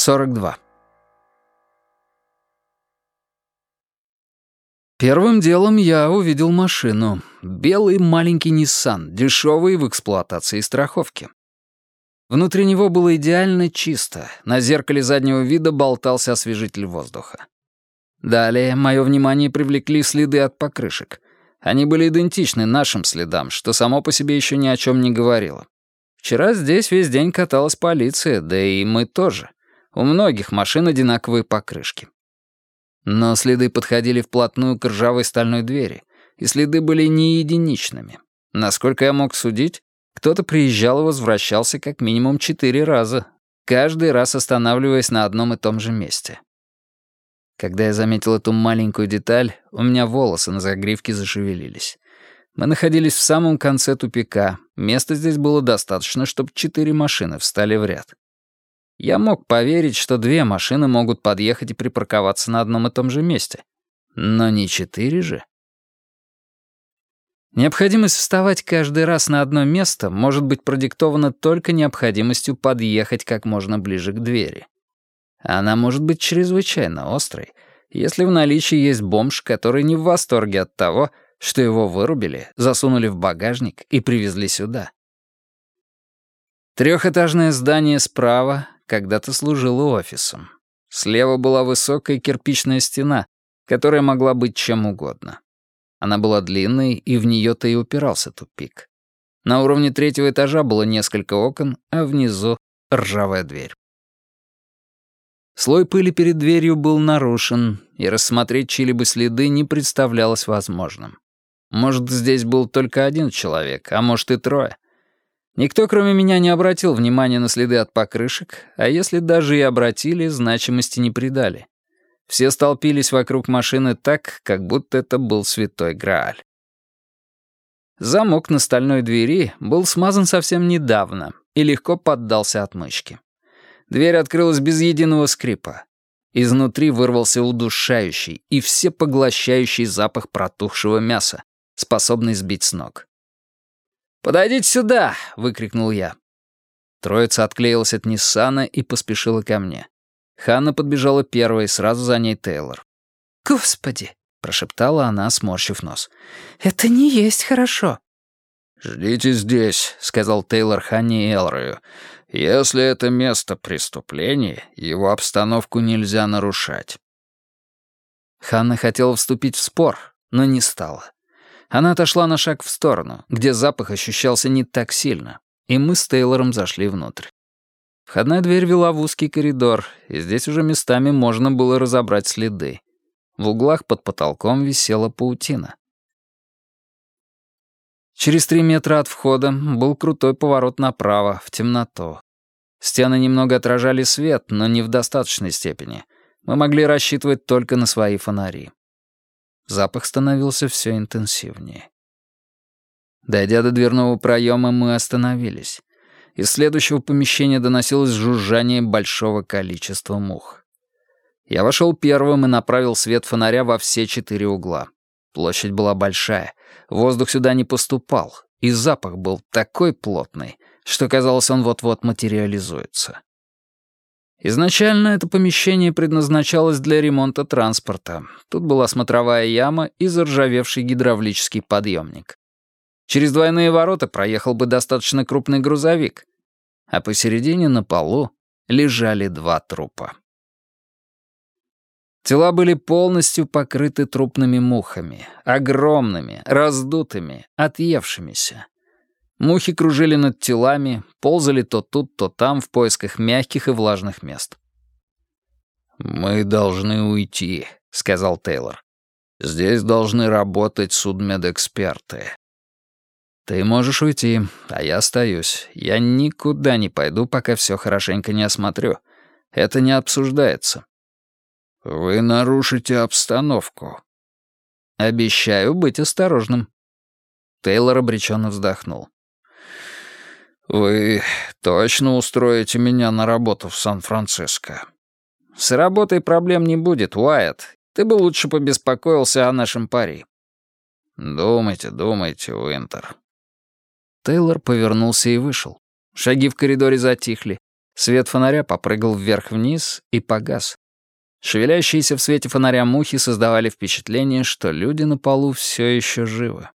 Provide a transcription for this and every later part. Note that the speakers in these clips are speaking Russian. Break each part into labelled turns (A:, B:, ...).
A: 42. Первым делом я увидел машину. Белый маленький Nissan, дешевый в эксплуатации и страховке. Внутри него было идеально чисто. На зеркале заднего вида болтался освежитель воздуха. Далее мое внимание привлекли следы от покрышек. Они были идентичны нашим следам, что само по себе еще ни о чем не говорило. Вчера здесь весь день каталась полиция, да и мы тоже. У многих машин одинаковые покрышки. Но следы подходили вплотную к ржавой стальной двери, и следы были не единичными. Насколько я мог судить, кто-то приезжал и возвращался как минимум четыре раза, каждый раз останавливаясь на одном и том же месте. Когда я заметил эту маленькую деталь, у меня волосы на загривке зашевелились. Мы находились в самом конце тупика. Места здесь было достаточно, чтобы четыре машины встали в ряд. Я мог поверить, что две машины могут подъехать и припарковаться на одном и том же месте. Но не четыре же. Необходимость вставать каждый раз на одно место может быть продиктована только необходимостью подъехать как можно ближе к двери. Она может быть чрезвычайно острой, если в наличии есть бомж, который не в восторге от того, что его вырубили, засунули в багажник и привезли сюда. Трехэтажное здание справа когда-то служило офисом. Слева была высокая кирпичная стена, которая могла быть чем угодно. Она была длинной, и в нее-то и упирался тупик. На уровне третьего этажа было несколько окон, а внизу — ржавая дверь. Слой пыли перед дверью был нарушен, и рассмотреть чьи-либо следы не представлялось возможным. Может, здесь был только один человек, а может и трое. Никто, кроме меня, не обратил внимания на следы от покрышек, а если даже и обратили, значимости не придали. Все столпились вокруг машины так, как будто это был святой Грааль. Замок на стальной двери был смазан совсем недавно и легко поддался отмычке. Дверь открылась без единого скрипа. Изнутри вырвался удушающий и всепоглощающий запах протухшего мяса, способный сбить с ног. «Подойдите сюда!» — выкрикнул я. Троица отклеилась от Ниссана и поспешила ко мне. Ханна подбежала первой, сразу за ней Тейлор.
B: «Господи!»
A: — прошептала она, сморщив нос.
B: «Это не есть хорошо».
C: «Ждите здесь», — сказал Тейлор Ханне и Элрою. «Если это место преступления, его обстановку нельзя нарушать».
A: Ханна хотела вступить в спор, но не стала. Она отошла на шаг в сторону, где запах ощущался не так сильно, и мы с Тейлором зашли внутрь. Входная дверь вела в узкий коридор, и здесь уже местами можно было разобрать следы. В углах под потолком висела паутина. Через три метра от входа был крутой поворот направо, в темноту. Стены немного отражали свет, но не в достаточной степени. Мы могли рассчитывать только на свои фонари. Запах становился все интенсивнее. Дойдя до дверного проема, мы остановились. Из следующего помещения доносилось жужжание большого количества мух. Я вошел первым и направил свет фонаря во все четыре угла. Площадь была большая, воздух сюда не поступал, и запах был такой плотный, что казалось, он вот-вот материализуется. Изначально это помещение предназначалось для ремонта транспорта. Тут была смотровая яма и заржавевший гидравлический подъемник. Через двойные ворота проехал бы достаточно крупный грузовик. А посередине на полу лежали два трупа. Тела были полностью покрыты трупными мухами, огромными, раздутыми, отъевшимися. Мухи кружили над телами, ползали то тут, то там в поисках мягких и влажных мест.
C: «Мы должны уйти», — сказал Тейлор. «Здесь должны работать судмедэксперты».
A: «Ты можешь уйти, а я остаюсь. Я никуда не пойду, пока все хорошенько не осмотрю. Это не обсуждается».
C: «Вы нарушите обстановку».
A: «Обещаю быть осторожным». Тейлор обреченно вздохнул.
C: «Вы точно устроите меня на работу в Сан-Франциско?»
A: «С работой проблем не будет, Уайт. Ты бы лучше побеспокоился о нашем пари».
C: «Думайте, думайте, Уинтер».
A: Тейлор повернулся и вышел. Шаги в коридоре затихли. Свет фонаря попрыгал вверх-вниз и погас. Шевелящиеся в свете фонаря мухи создавали впечатление, что люди на полу все еще живы.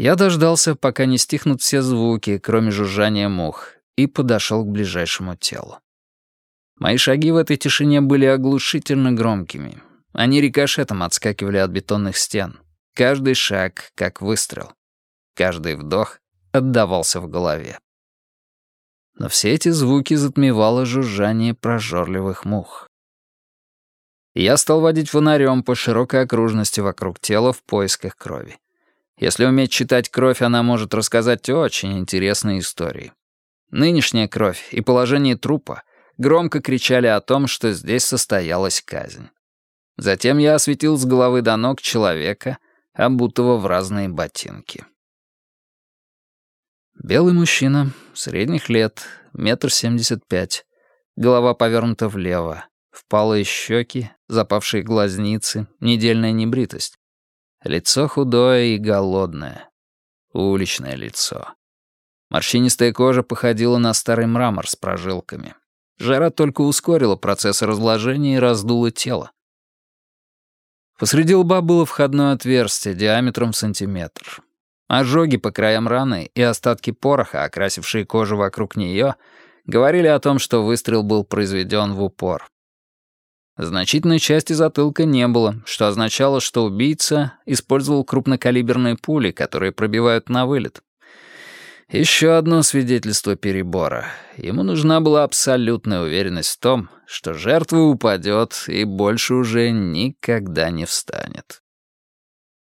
A: Я дождался, пока не стихнут все звуки, кроме жужжания мух, и подошел к ближайшему телу. Мои шаги в этой тишине были оглушительно громкими. Они рикошетом отскакивали от бетонных стен. Каждый шаг — как выстрел. Каждый вдох отдавался в голове. Но все эти звуки затмевало жужжание прожорливых мух. Я стал водить фонарем по широкой окружности вокруг тела в поисках крови. Если уметь читать кровь, она может рассказать очень интересные истории. Нынешняя кровь и положение трупа громко кричали о том, что здесь состоялась казнь. Затем я осветил с головы до ног человека, обутого в разные ботинки. Белый мужчина, средних лет, метр семьдесят пять, голова повернута влево, впалые щеки, запавшие глазницы, недельная небритость. Лицо худое и голодное. Уличное лицо. Морщинистая кожа походила на старый мрамор с прожилками. Жара только ускорила процесс разложения и раздула тело. Посреди лба было входное отверстие диаметром в сантиметр. Ожоги по краям раны и остатки пороха, окрасившие кожу вокруг нее, говорили о том, что выстрел был произведен в упор. Значительной части затылка не было, что означало, что убийца использовал крупнокалиберные пули, которые пробивают на вылет. Еще одно свидетельство перебора. Ему нужна была абсолютная уверенность в том, что жертва упадет и больше уже никогда не встанет.